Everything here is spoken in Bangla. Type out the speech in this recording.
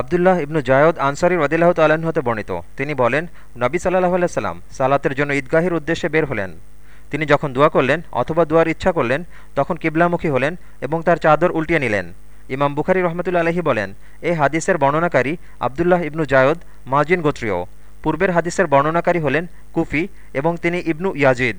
আবদুল্লাহ ইবনু জায়দ আনসারি রদিল্লাহ তাল্লাহ্ন হতে বর্ণিত। তিনি বলেন, নবী সাল্লাহ আলাইসাল্লাম সালাতের জন্য ঈদগাহের উদ্দেশ্যে বের হলেন। তিনি যখন দোয়া করলেন অথবা দোয়ার ইচ্ছা করলেন, তখন কিবলামুখী হলেন এবং তার চাদর উল্টিয়ে নিলেন। ইমাম বুখারি রহমতুল্লা আলহি বলেন এই হাদিসের বর্ণনাকারী আবদুল্লাহ ইবনু জায়দ মাজিন গোত্রীয়। পূর্বের হাদিসের বর্ণনাকারী হলেন কুফি এবং তিনি ইবনু ইয়াজিদ।